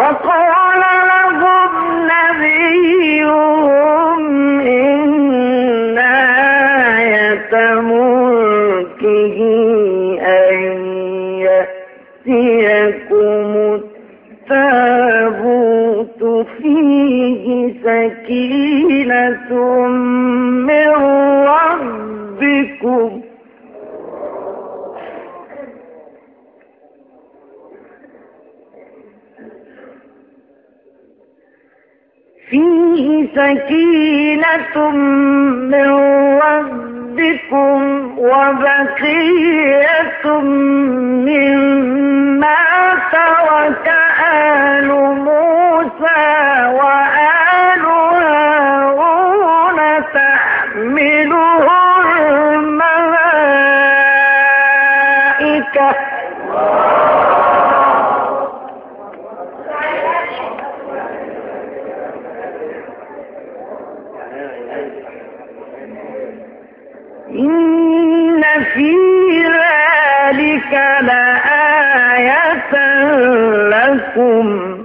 وقال لهم ملكه أن يأتيكم التابوت فيه سكينة من ربكم فيه سكينة من ربكم وبقية مما ترك آل موسى وآل هارون تحمله الملائكة. إن في ذلك لآية لكم.